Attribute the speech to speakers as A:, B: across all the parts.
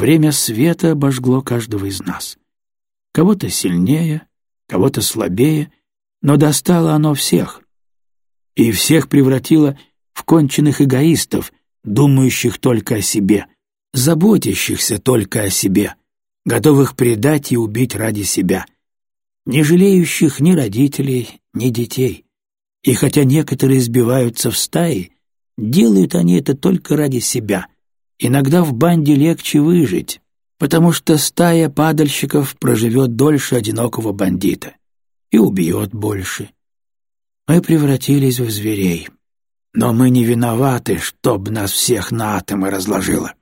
A: Время света обожгло каждого из нас. Кого-то сильнее, кого-то слабее, но достало оно всех. И всех превратило в конченных эгоистов, думающих только о себе, заботящихся только о себе, готовых предать и убить ради себя, не жалеющих ни родителей, ни детей. И хотя некоторые сбиваются в стаи, делают они это только ради себя. Иногда в банде легче выжить, потому что стая падальщиков проживет дольше одинокого бандита и убьет больше. Мы превратились в зверей. Но мы не виноваты, чтоб нас всех на атомы разложило.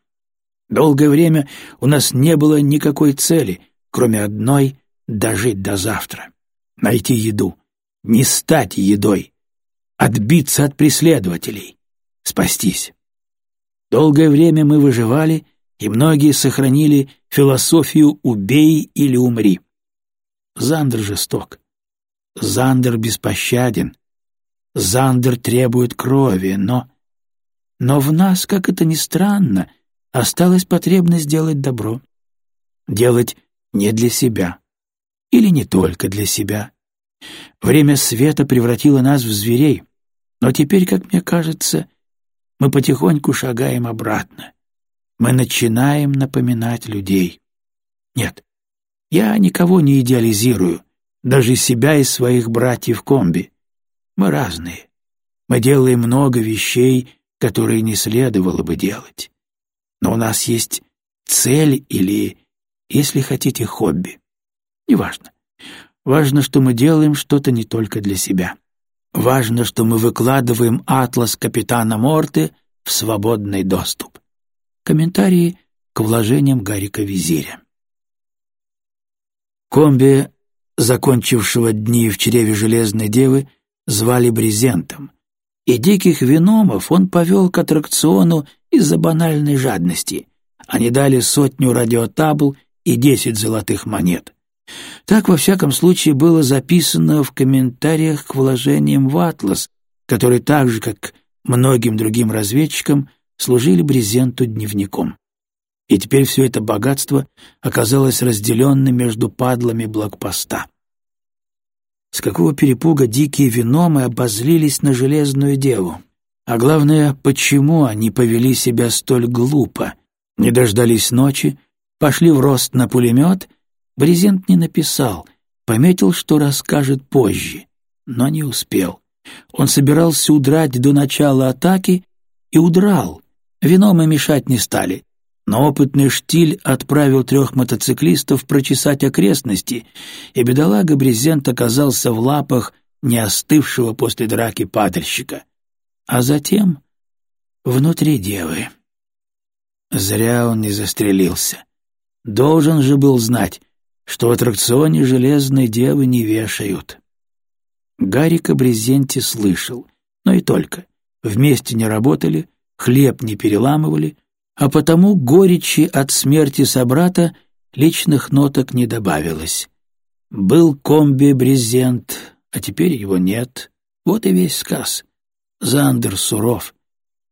A: Долгое время у нас не было никакой цели, кроме одной — дожить до завтра. Найти еду, не стать едой, отбиться от преследователей, спастись. Долгое время мы выживали, и многие сохранили философию «убей или умри». Зандер жесток. Зандер беспощаден. Зандер требует крови, но... Но в нас, как это ни странно, осталась потребность делать добро. Делать не для себя. Или не только для себя. Время света превратило нас в зверей, но теперь, как мне кажется, мы потихоньку шагаем обратно. Мы начинаем напоминать людей. Нет, я никого не идеализирую, даже себя и своих братьев-комби. Мы разные. Мы делаем много вещей, которые не следовало бы делать. Но у нас есть цель или, если хотите, хобби. Неважно. Важно, что мы делаем что-то не только для себя. Важно, что мы выкладываем атлас капитана Морты в свободный доступ. Комментарии к вложениям Гарика Визиря. Комби, закончившего дни в чреве Железной Девы, звали Брезентом, и диких виномов он повел к аттракциону из-за банальной жадности. Они дали сотню радиотабл и десять золотых монет. Так, во всяком случае, было записано в комментариях к вложениям в «Атлас», который так же, как многим другим разведчикам, служили брезенту дневником. И теперь все это богатство оказалось разделенным между падлами блокпоста. С какого перепуга дикие виномы обозлились на железную деву? А главное, почему они повели себя столь глупо? Не дождались ночи, пошли в рост на пулемет. Брезент не написал, пометил, что расскажет позже, но не успел. Он собирался удрать до начала атаки и удрал. Виномы мешать не стали. Но опытный штиль отправил трех мотоциклистов прочесать окрестности, и бедолага Брезент оказался в лапах не остывшего после драки падальщика а затем внутри девы. Зря он не застрелился. Должен же был знать, что в аттракционе железной девы не вешают. Гарика Брезенти слышал, но и только. Вместе не работали, хлеб не переламывали, а потому горечи от смерти собрата личных ноток не добавилось. Был комби-брезент, а теперь его нет. Вот и весь сказ. Зандер суров,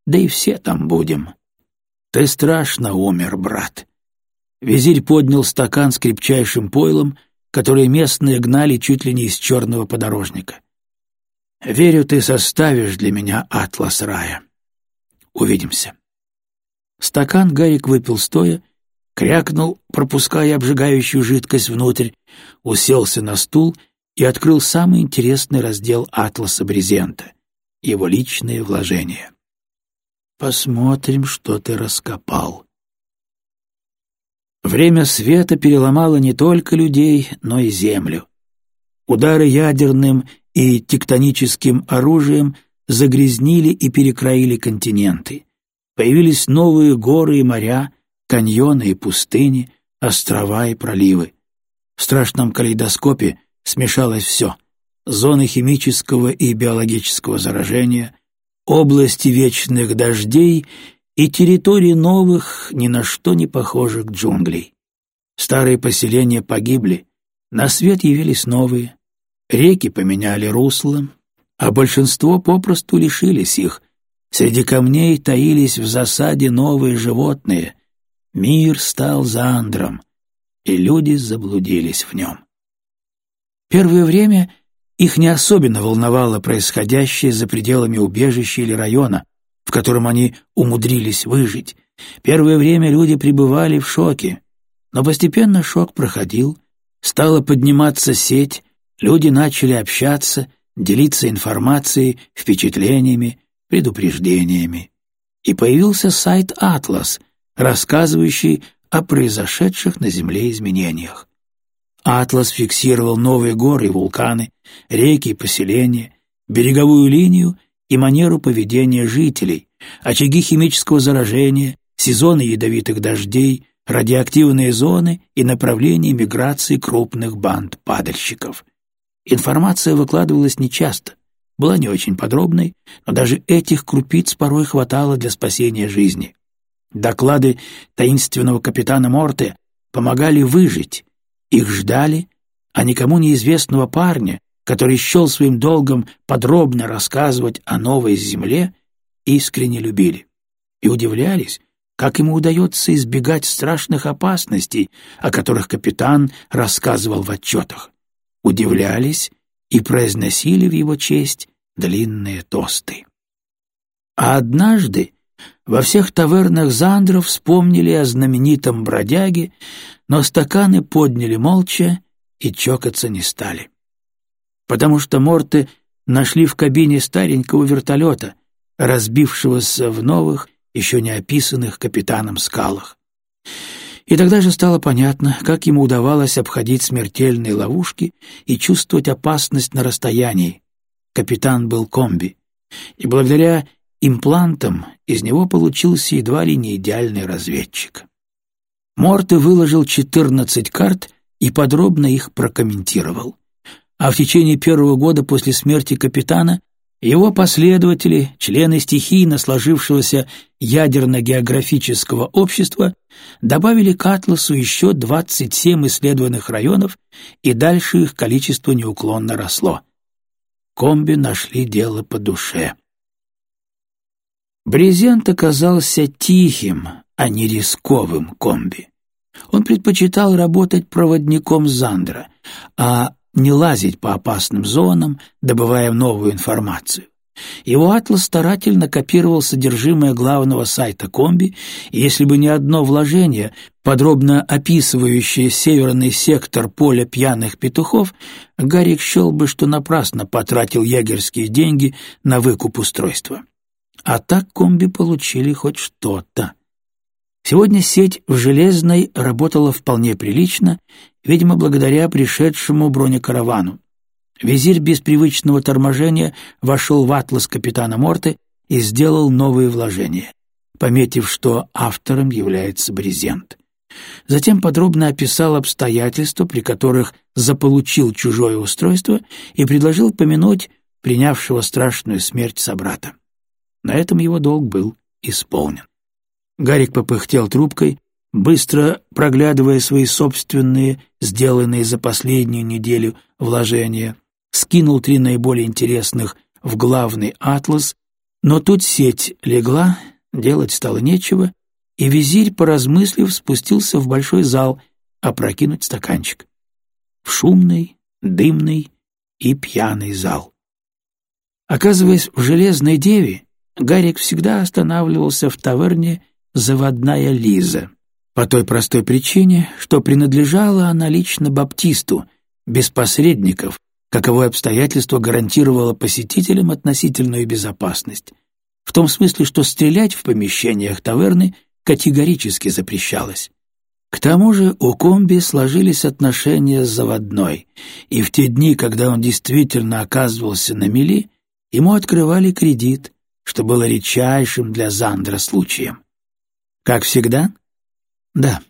A: да и все там будем. Ты страшно умер, брат. Визирь поднял стакан с крепчайшим пойлом, который местные гнали чуть ли не из черного подорожника. Верю, ты составишь для меня атлас рая. Увидимся. Стакан Гарик выпил стоя, крякнул, пропуская обжигающую жидкость внутрь, уселся на стул и открыл самый интересный раздел атласа брезента его личные вложения. Посмотрим, что ты раскопал. Время света переломало не только людей, но и землю. Удары ядерным и тектоническим оружием загрязнили и перекроили континенты. Появились новые горы и моря, каньоны и пустыни, острова и проливы. В страшном калейдоскопе смешалось все — зоны химического и биологического заражения, области вечных дождей и территории новых, ни на что не похожих джунглей. Старые поселения погибли, на свет явились новые, реки поменяли русло, а большинство попросту лишились их. Среди камней таились в засаде новые животные, Мир стал зандром, и люди заблудились в нем. Первое время их не особенно волновало происходящее за пределами убежища или района, в котором они умудрились выжить. Первое время люди пребывали в шоке, но постепенно шок проходил, стала подниматься сеть, люди начали общаться, делиться информацией, впечатлениями, предупреждениями. И появился сайт «Атлас», рассказывающий о произошедших на Земле изменениях. Атлас фиксировал новые горы и вулканы, реки и поселения, береговую линию и манеру поведения жителей, очаги химического заражения, сезоны ядовитых дождей, радиоактивные зоны и направления миграции крупных банд падальщиков. Информация выкладывалась нечасто, была не очень подробной, но даже этих крупиц порой хватало для спасения жизни. Доклады таинственного капитана Морте помогали выжить, их ждали, а никому неизвестного парня, который счел своим долгом подробно рассказывать о новой земле, искренне любили. И удивлялись, как ему удается избегать страшных опасностей, о которых капитан рассказывал в отчетах. Удивлялись и произносили в его честь длинные тосты. А однажды во всех тавернах Зандров вспомнили о знаменитом бродяге, но стаканы подняли молча и чокаться не стали. Потому что Морты нашли в кабине старенького вертолета, разбившегося в новых, еще не описанных капитаном скалах. И тогда же стало понятно, как ему удавалось обходить смертельные ловушки и чувствовать опасность на расстоянии. Капитан был комби, и благодаря имплантам из него получился едва ли не идеальный разведчик. Морте выложил 14 карт и подробно их прокомментировал. А в течение первого года после смерти капитана его последователи, члены стихийно сложившегося ядерно-географического общества, добавили к атласу еще 27 исследованных районов, и дальше их количество неуклонно росло. Комби нашли дело по душе. Брезент оказался тихим, а не рисковым комби. Он предпочитал работать проводником Зандра, а не лазить по опасным зонам, добывая новую информацию. Его атлас старательно копировал содержимое главного сайта комби, и если бы не одно вложение, подробно описывающее северный сектор поля пьяных петухов, Гарик счел бы, что напрасно потратил ягерские деньги на выкуп устройства. А так комби получили хоть что-то. Сегодня сеть в Железной работала вполне прилично, видимо, благодаря пришедшему бронекаравану. Визирь без привычного торможения вошел в атлас капитана Морты и сделал новые вложения, пометив, что автором является Брезент. Затем подробно описал обстоятельства, при которых заполучил чужое устройство и предложил помянуть принявшего страшную смерть собрата. На этом его долг был исполнен. Гарик попыхтел трубкой, быстро проглядывая свои собственные, сделанные за последнюю неделю, вложения, скинул три наиболее интересных в главный атлас, но тут сеть легла, делать стало нечего, и визирь, поразмыслив, спустился в большой зал опрокинуть стаканчик. В шумный, дымный и пьяный зал. Оказываясь в «Железной деве», Гарик всегда останавливался в таверне заводная Лиза. По той простой причине, что принадлежала она лично Баптисту, без посредников, каковое обстоятельство гарантировало посетителям относительную безопасность. В том смысле, что стрелять в помещениях таверны категорически запрещалось. К тому же у комби сложились отношения с заводной, и в те дни, когда он действительно оказывался на мели, ему открывали кредит, что было редчайшим для Зандра случаем. Как всегда? Да.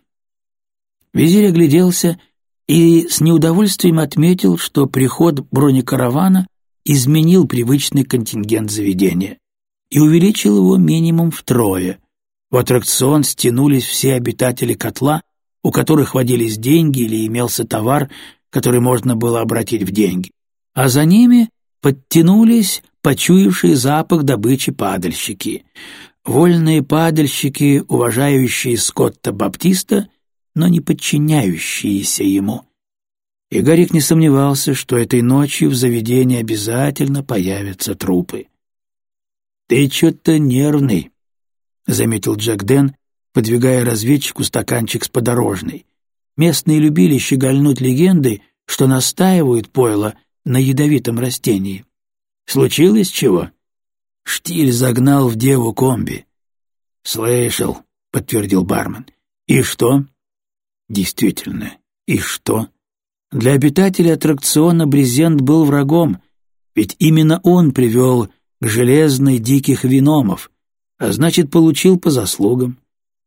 A: Визирь огляделся и с неудовольствием отметил, что приход бронекаравана изменил привычный контингент заведения и увеличил его минимум втрое. В аттракцион стянулись все обитатели котла, у которых водились деньги или имелся товар, который можно было обратить в деньги. А за ними подтянулись почуявшие запах добычи падальщики. Вольные падальщики, уважающие Скотта Баптиста, но не подчиняющиеся ему. И Гарик не сомневался, что этой ночью в заведении обязательно появятся трупы. «Ты что-то нервный», — заметил Джек Дэн, подвигая разведчику стаканчик с подорожной. Местные любили щегольнуть легендой, что настаивают пойло на ядовитом растении. Случилось чего? Штиль загнал в деву комби. Слышал, подтвердил бармен. И что? Действительно, и что? Для обитателей аттракциона Брезент был врагом, ведь именно он привел к железной диких виномов, а значит, получил по заслугам.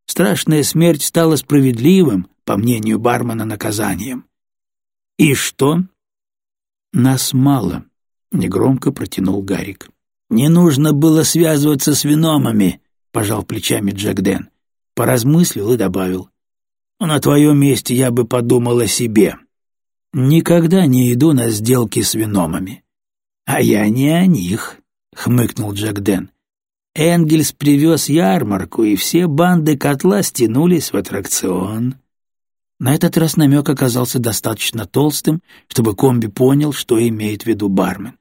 A: Страшная смерть стала справедливым, по мнению бармена, наказанием. «И что?» «Нас мало», — негромко протянул Гарик. «Не нужно было связываться с виномами», — пожал плечами Джек Дэн. Поразмыслил и добавил. «На твоем месте я бы подумал о себе. Никогда не иду на сделки с виномами». «А я не о них», — хмыкнул Джек Дэн. Энгельс привез ярмарку, и все банды котла стянулись в аттракцион. На этот раз намек оказался достаточно толстым, чтобы комби понял, что имеет в виду бармен.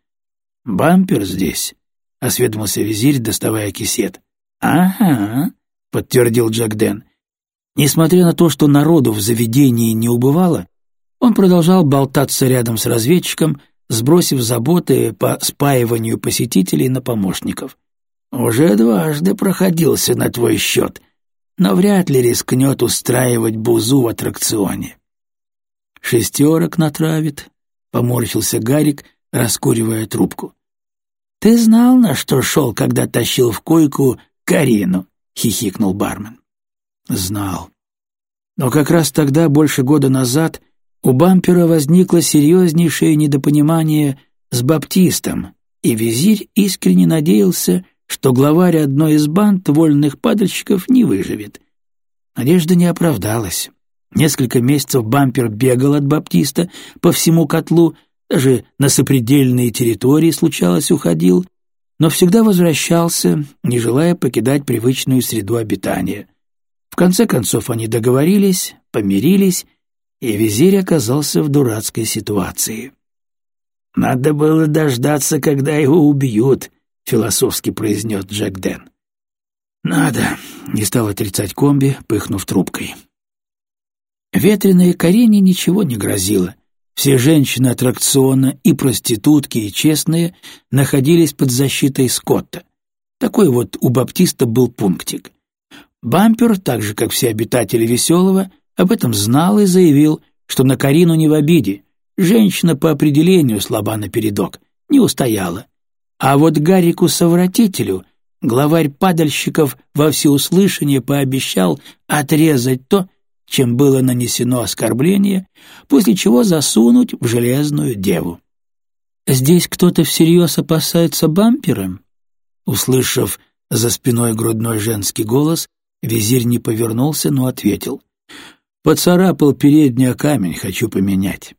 A: «Бампер здесь?» — осведомился визирь, доставая кисет. «Ага», — подтвердил Джек Дэн. Несмотря на то, что народу в заведении не убывало, он продолжал болтаться рядом с разведчиком, сбросив заботы по спаиванию посетителей на помощников. Уже дважды проходился на твой счет, но вряд ли рискнет устраивать бузу в аттракционе. Шестерок натравит, — поморщился Гарик, раскуривая трубку. «Ты знал, на что шел, когда тащил в койку Карину?» — хихикнул бармен. «Знал. Но как раз тогда, больше года назад, у бампера возникло серьезнейшее недопонимание с баптистом, и визирь искренне надеялся, что главарь одной из банд вольных падальщиков не выживет. Надежда не оправдалась. Несколько месяцев бампер бегал от Баптиста по всему котлу, даже на сопредельные территории случалось уходил, но всегда возвращался, не желая покидать привычную среду обитания. В конце концов они договорились, помирились, и визирь оказался в дурацкой ситуации. «Надо было дождаться, когда его убьют», философски произнес Джек Дэн. «Надо», — не стал отрицать комби, пыхнув трубкой. Ветреной Карине ничего не грозило. Все женщины аттракциона, и проститутки, и честные, находились под защитой Скотта. Такой вот у Баптиста был пунктик. Бампер, так же, как все обитатели Веселого, об этом знал и заявил, что на Карину не в обиде. Женщина по определению слаба напередок, не устояла. А вот Гарику-совратителю главарь падальщиков во всеуслышание пообещал отрезать то, чем было нанесено оскорбление, после чего засунуть в железную деву. «Здесь кто-то всерьез опасается бампера?» Услышав за спиной грудной женский голос, визирь не повернулся, но ответил. «Поцарапал передний камень, хочу поменять».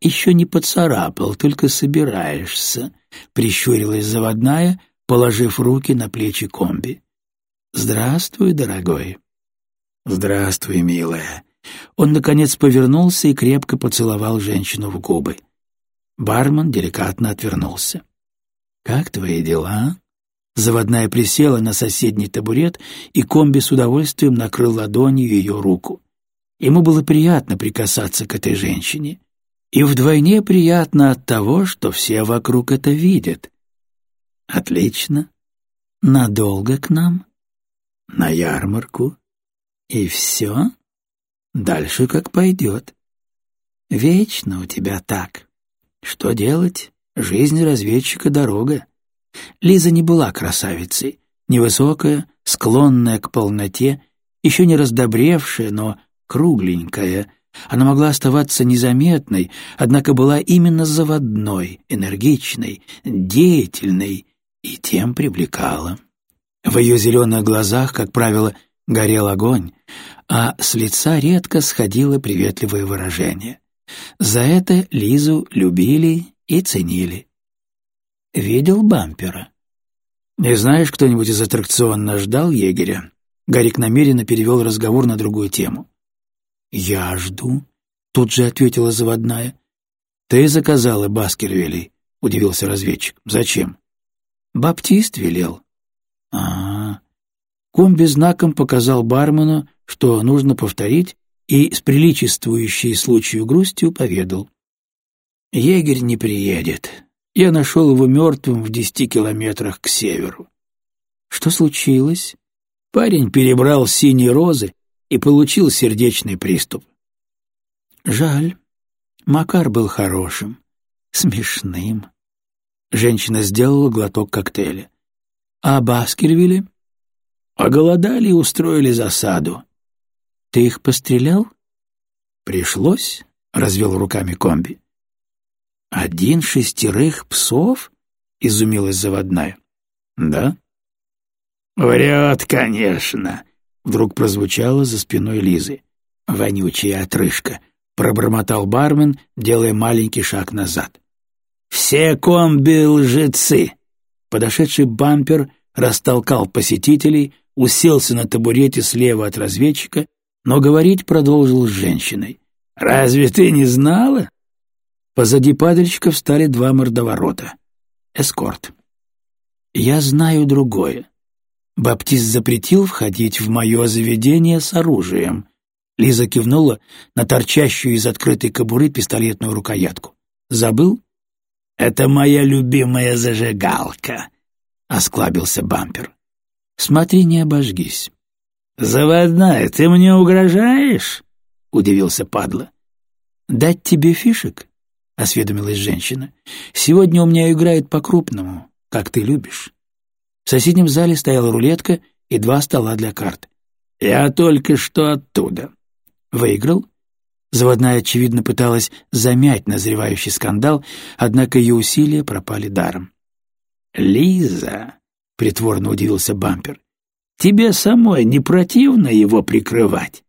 A: «Еще не поцарапал, только собираешься», — прищурилась заводная, положив руки на плечи комби. «Здравствуй, дорогой». «Здравствуй, милая». Он, наконец, повернулся и крепко поцеловал женщину в губы. Бармен деликатно отвернулся. «Как твои дела?» Заводная присела на соседний табурет, и комби с удовольствием накрыл ладонью ее руку. Ему было приятно прикасаться к этой женщине. И вдвойне приятно от того, что все вокруг это видят. Отлично. Надолго к нам? На ярмарку? И все? Дальше как пойдет. Вечно у тебя так. Что делать? Жизнь разведчика — дорога. Лиза не была красавицей. Невысокая, склонная к полноте, еще не раздобревшая, но кругленькая — она могла оставаться незаметной, однако была именно заводной, энергичной, деятельной и тем привлекала. В ее зеленых глазах, как правило, горел огонь, а с лица редко сходило приветливое выражение. За это Лизу любили и ценили. Видел бампера? «Не знаешь, кто-нибудь из аттракциона ждал егеря?» Гарик намеренно перевел разговор на другую тему. «Я жду», — тут же ответила заводная. «Ты заказала Баскервилей», — удивился разведчик. «Зачем?» «Баптист велел». «А-а-а». Комби знаком показал бармену, что нужно повторить, и с приличествующей случаю грустью поведал. «Егерь не приедет. Я нашел его мертвым в десяти километрах к северу». «Что случилось?» Парень перебрал синие розы и получил сердечный приступ. «Жаль. Макар был хорошим, смешным». Женщина сделала глоток коктейля. «А Баскервилли?» «Оголодали и устроили засаду. Ты их пострелял? Пришлось, развел руками комби. Один шестерых псов? Изумилась заводная. Да? Врет, конечно, вдруг прозвучало за спиной Лизы. Вонючая отрыжка, пробормотал бармен, делая маленький шаг назад. Все комби лжецы. Подошедший бампер растолкал посетителей, уселся на табурете слева от разведчика но говорить продолжил с женщиной. «Разве ты не знала?» Позади падальщика встали два мордоворота. Эскорт. «Я знаю другое. Баптист запретил входить в мое заведение с оружием». Лиза кивнула на торчащую из открытой кобуры пистолетную рукоятку. «Забыл?» «Это моя любимая зажигалка», — осклабился бампер. «Смотри, не обожгись». «Заводная, ты мне угрожаешь?» — удивился падла. «Дать тебе фишек?» — осведомилась женщина. «Сегодня у меня играют по-крупному, как ты любишь». В соседнем зале стояла рулетка и два стола для карт. «Я только что оттуда». «Выиграл?» Заводная, очевидно, пыталась замять назревающий скандал, однако ее усилия пропали даром. «Лиза!» — притворно удивился бампер. Тебе самой не противно его прикрывать?»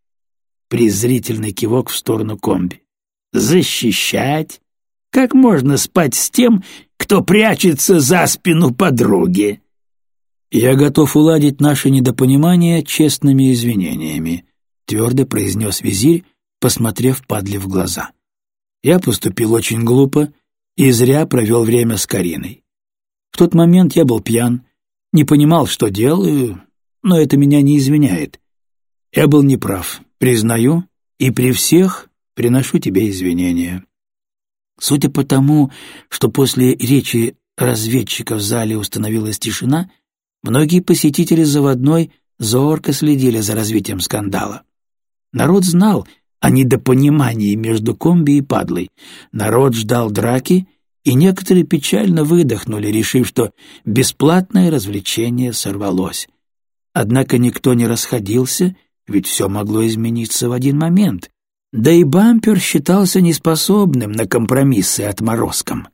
A: Презрительный кивок в сторону комби. «Защищать? Как можно спать с тем, кто прячется за спину подруги?» «Я готов уладить наше недопонимание честными извинениями», — твердо произнес визирь, посмотрев падли в глаза. «Я поступил очень глупо и зря провел время с Кариной. В тот момент я был пьян, не понимал, что делаю, но это меня не извиняет. Я был неправ, признаю, и при всех приношу тебе извинения. Судя по тому, что после речи разведчика в зале установилась тишина, многие посетители заводной зорко следили за развитием скандала. Народ знал о недопонимании между комби и падлой, народ ждал драки, и некоторые печально выдохнули, решив, что бесплатное развлечение сорвалось. Однако никто не расходился, ведь все могло измениться в один момент. Да и бампер считался неспособным на компромиссы отморозком.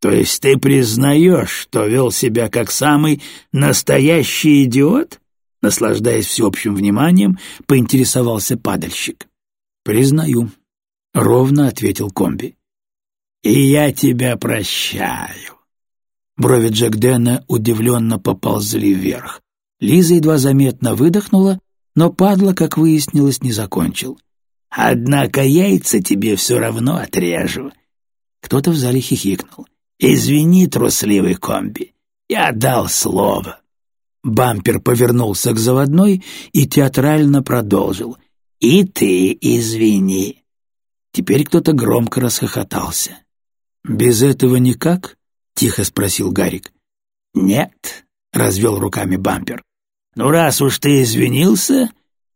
A: «То есть ты признаешь, что вел себя как самый настоящий идиот?» Наслаждаясь всеобщим вниманием, поинтересовался падальщик. «Признаю», — ровно ответил комби. «И я тебя прощаю». Брови Джек Дэна удивленно поползли вверх. Лиза едва заметно выдохнула, но падла, как выяснилось, не закончил. «Однако яйца тебе все равно отрежу». Кто-то в зале хихикнул. «Извини, трусливый комби, я дал слово». Бампер повернулся к заводной и театрально продолжил. «И ты извини». Теперь кто-то громко расхохотался. «Без этого никак?» — тихо спросил Гарик. «Нет», — развел руками бампер. Ну, раз уж ты извинился,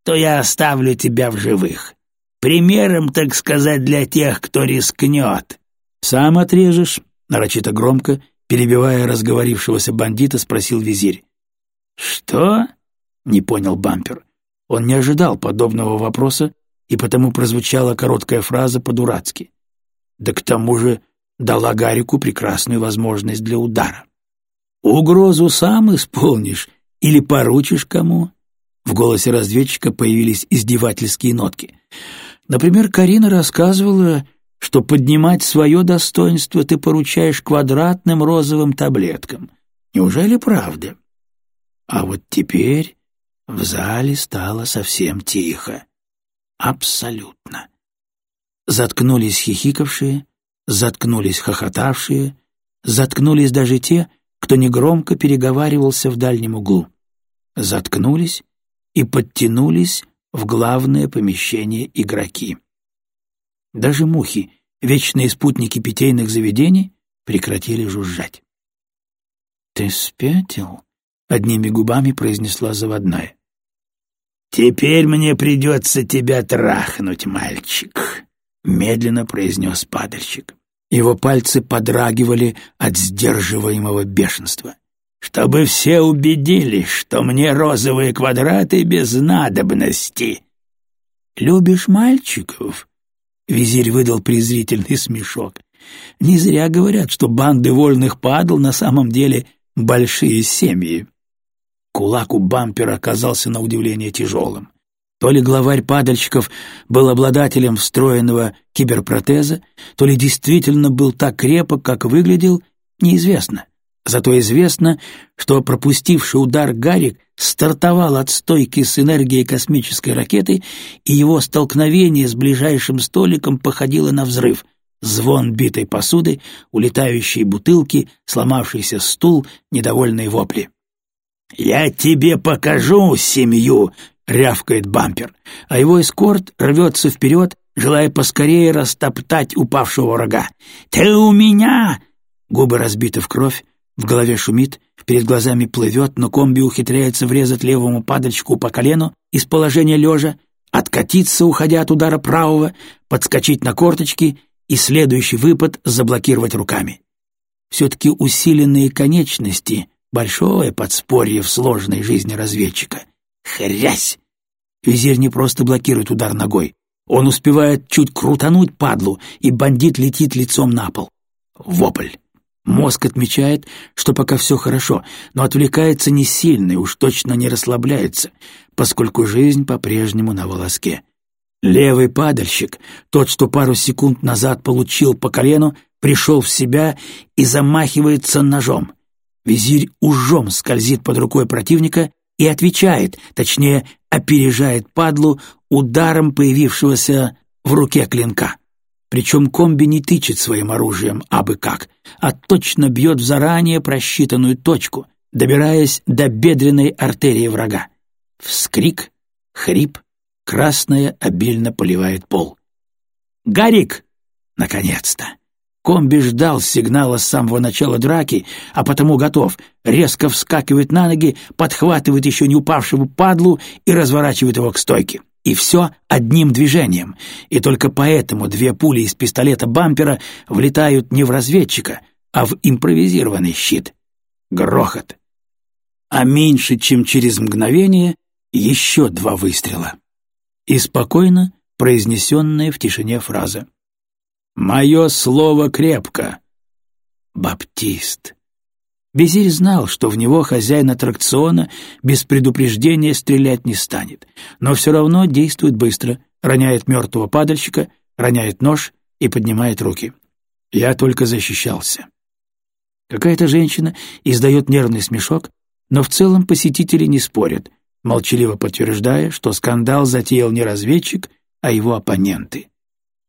A: то я оставлю тебя в живых. Примером, так сказать, для тех, кто рискнет. Сам отрежешь, нарочито громко, перебивая разговорившегося бандита, спросил визирь. Что? Не понял бампер. Он не ожидал подобного вопроса, и потому прозвучала короткая фраза по-дурацки. Да к тому же дала Гарику прекрасную возможность для удара. «Угрозу сам исполнишь или поручишь кому?» В голосе разведчика появились издевательские нотки. Например, Карина рассказывала, что поднимать свое достоинство ты поручаешь квадратным розовым таблеткам. Неужели правда? А вот теперь в зале стало совсем тихо. Абсолютно. Заткнулись хихикавшие, заткнулись хохотавшие, заткнулись даже те, кто негромко переговаривался в дальнем углу. Заткнулись и подтянулись в главное помещение игроки. Даже мухи, вечные спутники питейных заведений, прекратили жужжать. «Ты спятил?» — одними губами произнесла заводная. «Теперь мне придется тебя трахнуть, мальчик», — медленно произнес падальщик. Его пальцы подрагивали от сдерживаемого бешенства. «Чтобы все убедились, что мне розовые квадраты без надобности». «Любишь мальчиков?» Визирь выдал презрительный смешок. «Не зря говорят, что банды вольных падал на самом деле большие семьи». Кулак у бампера оказался на удивление тяжелым. То ли главарь падальщиков был обладателем встроенного киберпротеза, то ли действительно был так крепок, как выглядел, неизвестно. Зато известно, что пропустивший удар Гарик стартовал от стойки с энергией космической ракеты, и его столкновение с ближайшим столиком походило на взрыв. Звон битой посуды, улетающие бутылки, сломавшийся стул, недовольные вопли. «Я тебе покажу семью!» — рявкает бампер, а его эскорт рвется вперед, желая поскорее растоптать упавшего врага. «Ты у меня!» Губы разбиты в кровь, в голове шумит, перед глазами плывет, но комби ухитряется врезать левому падальщику по колену из положения лежа, откатиться, уходя от удара правого, подскочить на корточки и следующий выпад заблокировать руками. Все-таки усиленные конечности Большое подспорье в сложной жизни разведчика. Хрясь! Визирь не просто блокирует удар ногой. Он успевает чуть крутануть падлу, и бандит летит лицом на пол. Вопль. Мозг отмечает, что пока все хорошо, но отвлекается не сильно и уж точно не расслабляется, поскольку жизнь по-прежнему на волоске. Левый падальщик, тот, что пару секунд назад получил по колену, пришел в себя и замахивается ножом. Визирь ужом скользит под рукой противника и отвечает, точнее, опережает падлу ударом появившегося в руке клинка. Причем комби не тычет своим оружием абы как, а точно бьет в заранее просчитанную точку, добираясь до бедренной артерии врага. Вскрик, хрип, красная обильно поливает пол. «Гарик!» Наконец-то! Комби ждал сигнала с самого начала драки, а потому готов, резко вскакивает на ноги, подхватывает еще не упавшего падлу и разворачивает его к стойке. И все одним движением. И только поэтому две пули из пистолета бампера влетают не в разведчика, а в импровизированный щит. Грохот. А меньше, чем через мгновение, еще два выстрела. И спокойно произнесенная в тишине фраза. Мое слово крепко. Баптист. Безирь знал, что в него хозяин аттракциона без предупреждения стрелять не станет, но все равно действует быстро, роняет мертвого падальщика, роняет нож и поднимает руки. Я только защищался. Какая-то женщина издает нервный смешок, но в целом посетители не спорят, молчаливо подтверждая, что скандал затеял не разведчик, а его оппоненты.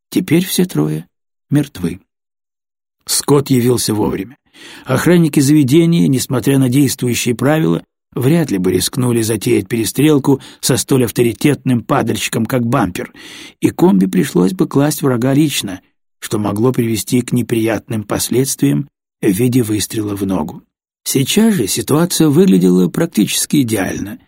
A: Теперь все трое мертвы. Скотт явился вовремя. Охранники заведения, несмотря на действующие правила, вряд ли бы рискнули затеять перестрелку со столь авторитетным падальщиком, как бампер, и комби пришлось бы класть врага лично, что могло привести к неприятным последствиям в виде выстрела в ногу. Сейчас же ситуация выглядела практически идеально.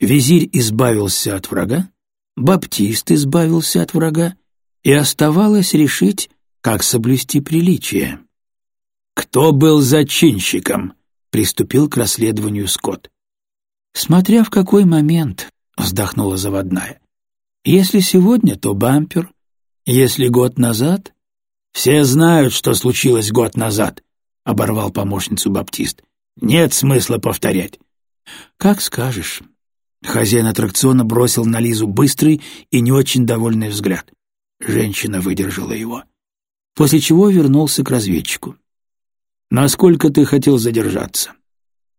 A: Визирь избавился от врага, Баптист избавился от врага, и оставалось решить, как соблюсти приличие. «Кто был зачинщиком?» — приступил к расследованию Скотт. «Смотря в какой момент», — вздохнула заводная. «Если сегодня, то бампер. Если год назад...» «Все знают, что случилось год назад», — оборвал помощницу Баптист. «Нет смысла повторять». «Как скажешь». Хозяин аттракциона бросил на Лизу быстрый и не очень довольный взгляд. Женщина выдержала его после чего вернулся к разведчику. «Насколько ты хотел задержаться?»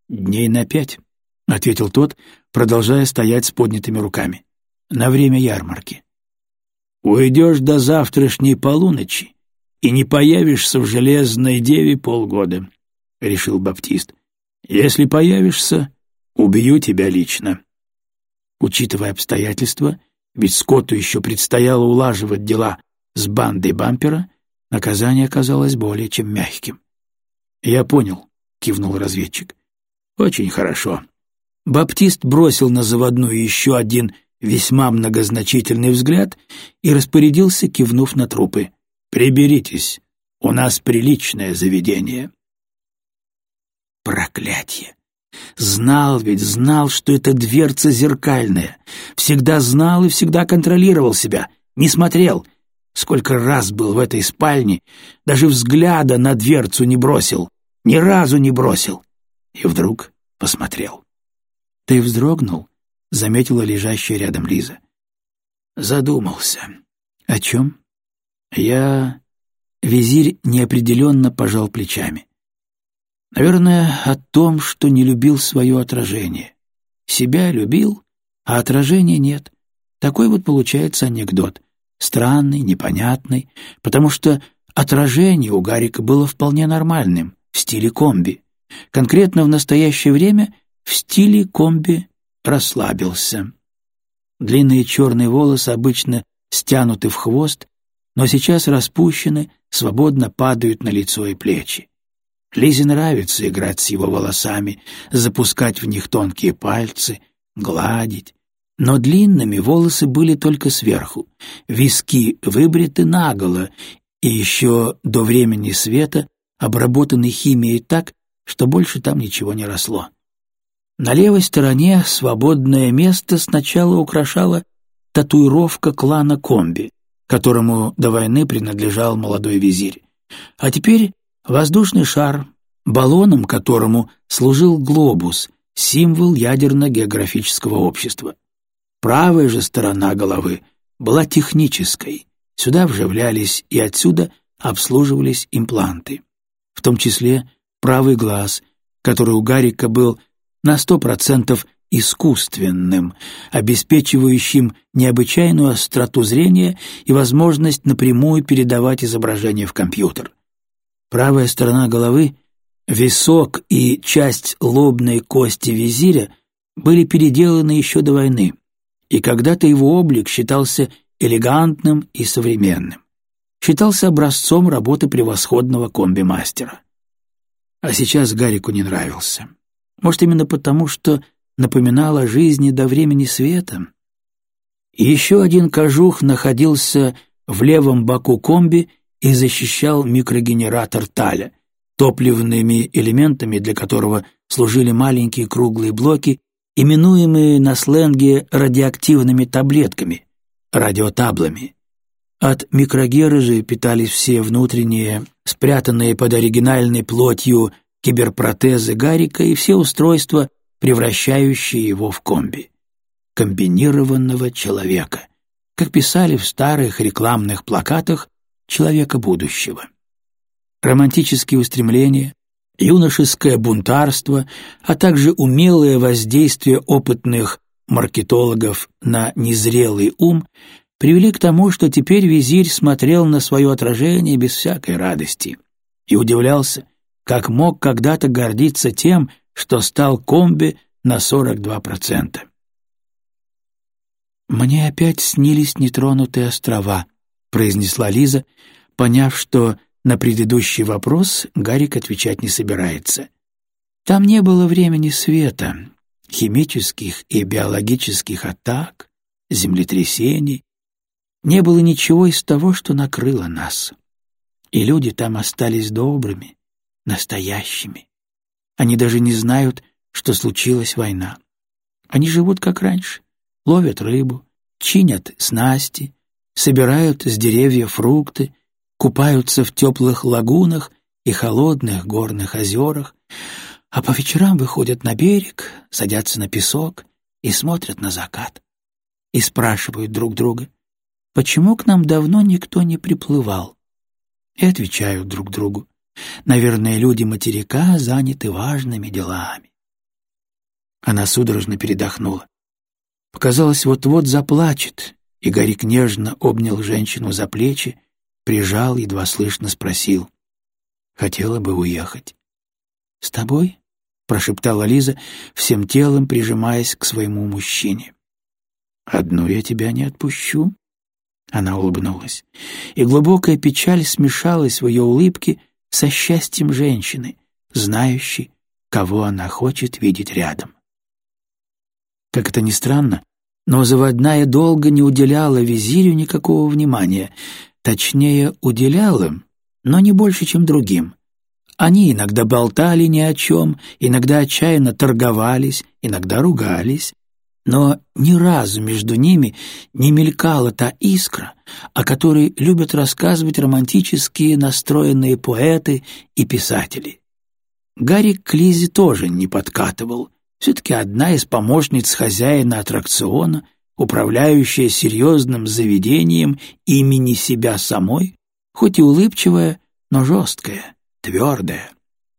A: «Дней на пять», — ответил тот, продолжая стоять с поднятыми руками. «На время ярмарки. Уйдешь до завтрашней полуночи и не появишься в Железной Деве полгода», — решил Баптист. «Если появишься, убью тебя лично». Учитывая обстоятельства, ведь Скотту еще предстояло улаживать дела с бандой бампера, наказание оказалось более чем мягким. «Я понял», — кивнул разведчик. «Очень хорошо». Баптист бросил на заводную еще один весьма многозначительный взгляд и распорядился, кивнув на трупы. «Приберитесь, у нас приличное заведение». Проклятье! Знал ведь, знал, что это дверца зеркальная. Всегда знал и всегда контролировал себя. Не смотрел. Сколько раз был в этой спальне, даже взгляда на дверцу не бросил. Ни разу не бросил. И вдруг посмотрел. «Ты вздрогнул?» — заметила лежащая рядом Лиза. Задумался. «О чем?» «Я...» Визирь неопределенно пожал плечами. Наверное, о том, что не любил свое отражение. Себя любил, а отражения нет. Такой вот получается анекдот. Странный, непонятный, потому что отражение у Гарика было вполне нормальным, в стиле комби. Конкретно в настоящее время в стиле комби расслабился. Длинные черные волосы обычно стянуты в хвост, но сейчас распущены, свободно падают на лицо и плечи. Лизе нравится играть с его волосами, запускать в них тонкие пальцы, гладить. Но длинными волосы были только сверху, виски выбриты наголо и еще до времени света обработаны химией так, что больше там ничего не росло. На левой стороне свободное место сначала украшала татуировка клана Комби, которому до войны принадлежал молодой визирь. А теперь Воздушный шар, баллоном которому служил глобус, символ ядерно-географического общества. Правая же сторона головы была технической, сюда вживлялись и отсюда обслуживались импланты, в том числе правый глаз, который у Гарика был на сто процентов искусственным, обеспечивающим необычайную остроту зрения и возможность напрямую передавать изображение в компьютер. Правая сторона головы, висок и часть лобной кости визиря были переделаны еще до войны, и когда-то его облик считался элегантным и современным. Считался образцом работы превосходного комби-мастера. А сейчас Гарику не нравился. Может, именно потому, что напоминал о жизни до времени света. еще один кожух находился в левом боку комби и защищал микрогенератор Таля, топливными элементами для которого служили маленькие круглые блоки, именуемые на сленге радиоактивными таблетками, радиотаблами. От микрогеры же питались все внутренние, спрятанные под оригинальной плотью киберпротезы Гарика и все устройства, превращающие его в комби. Комбинированного человека, как писали в старых рекламных плакатах человека будущего. Романтические устремления, юношеское бунтарство, а также умелое воздействие опытных маркетологов на незрелый ум привели к тому, что теперь визирь смотрел на свое отражение без всякой радости и удивлялся, как мог когда-то гордиться тем, что стал комби на 42%. «Мне опять снились нетронутые острова», — произнесла Лиза, поняв, что на предыдущий вопрос Гарик отвечать не собирается. Там не было времени света, химических и биологических атак, землетрясений. Не было ничего из того, что накрыло нас. И люди там остались добрыми, настоящими. Они даже не знают, что случилась война. Они живут как раньше, ловят рыбу, чинят снасти, собирают с деревьев фрукты, купаются в теплых лагунах и холодных горных озерах, а по вечерам выходят на берег, садятся на песок и смотрят на закат. И спрашивают друг друга, почему к нам давно никто не приплывал. И отвечают друг другу, наверное, люди материка заняты важными делами. Она судорожно передохнула. Показалось, вот-вот заплачет, и Гарик нежно обнял женщину за плечи, прижал, едва слышно спросил. «Хотела бы уехать». «С тобой?» — прошептала Лиза, всем телом прижимаясь к своему мужчине. «Одну я тебя не отпущу», — она улыбнулась, и глубокая печаль смешалась в ее улыбке со счастьем женщины, знающей, кого она хочет видеть рядом. Как это ни странно, но заводная долго не уделяла визирю никакого внимания, точнее, уделяла, но не больше, чем другим. Они иногда болтали ни о чем, иногда отчаянно торговались, иногда ругались, но ни разу между ними не мелькала та искра, о которой любят рассказывать романтические настроенные поэты и писатели. Гарри к Лизе тоже не подкатывал, все-таки одна из помощниц хозяина аттракциона, управляющая серьезным заведением имени себя самой, хоть и улыбчивая, но жесткая, твердая.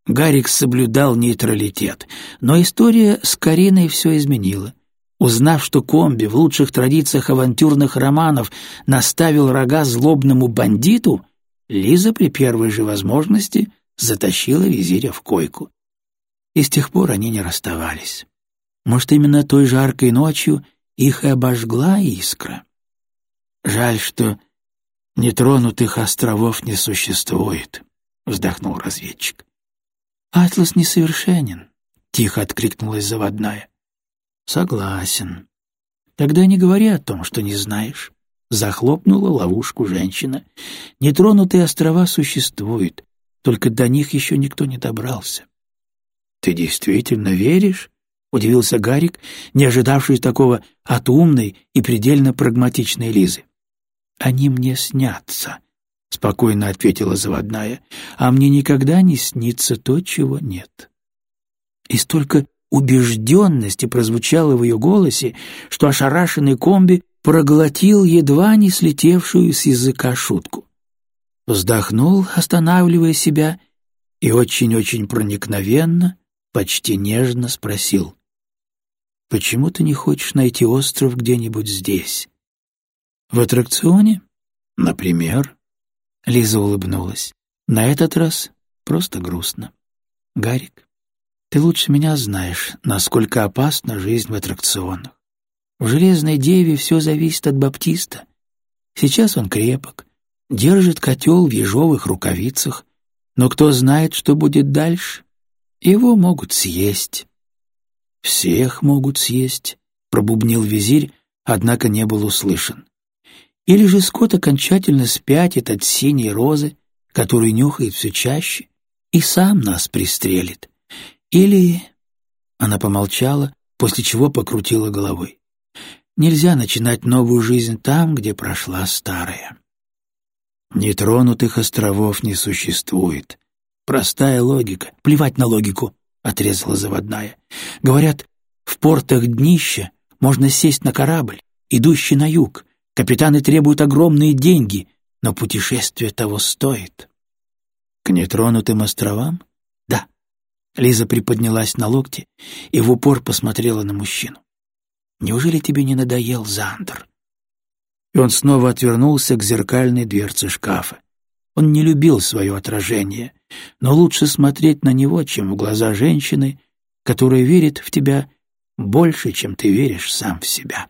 A: Гарик соблюдал нейтралитет, но история с Кариной все изменила. Узнав, что комби в лучших традициях авантюрных романов наставил рога злобному бандиту, Лиза при первой же возможности затащила визиря в койку и с тех пор они не расставались. Может, именно той жаркой ночью их обожгла искра. Жаль, что нетронутых островов не существует, — вздохнул разведчик. «Атлас несовершенен», — тихо откликнулась заводная. «Согласен. Тогда не говори о том, что не знаешь». Захлопнула ловушку женщина. Нетронутые острова существуют, только до них еще никто не добрался. «Ты действительно веришь?» — удивился Гарик, не ожидавший такого от умной и предельно прагматичной Лизы. «Они мне снятся», — спокойно ответила заводная, «а мне никогда не снится то, чего нет». И столько убежденности прозвучало в ее голосе, что ошарашенный комби проглотил едва не слетевшую с языка шутку. Вздохнул, останавливая себя, и очень-очень проникновенно почти нежно спросил. «Почему ты не хочешь найти остров где-нибудь здесь?» «В аттракционе? Например?» Лиза улыбнулась. «На этот раз просто грустно. Гарик, ты лучше меня знаешь, насколько опасна жизнь в аттракционах. В «Железной деве» все зависит от Баптиста. Сейчас он крепок, держит котел в ежовых рукавицах, но кто знает, что будет дальше? Его могут съесть. Всех могут съесть, пробубнил визирь, однако не был услышан. Или же скот окончательно спятит от синей розы, которую нюхает все чаще, и сам нас пристрелит. Или... Она помолчала, после чего покрутила головой. Нельзя начинать новую жизнь там, где прошла старая. Нетронутых островов не существует, Простая логика. Плевать на логику, — отрезала заводная. Говорят, в портах днища можно сесть на корабль, идущий на юг. Капитаны требуют огромные деньги, но путешествие того стоит. К нетронутым островам? Да. Лиза приподнялась на локте и в упор посмотрела на мужчину. Неужели тебе не надоел Зандер? И он снова отвернулся к зеркальной дверце шкафа. Он не любил свое отражение, но лучше смотреть на него, чем в глаза женщины, которая верит в тебя больше, чем ты веришь сам в себя.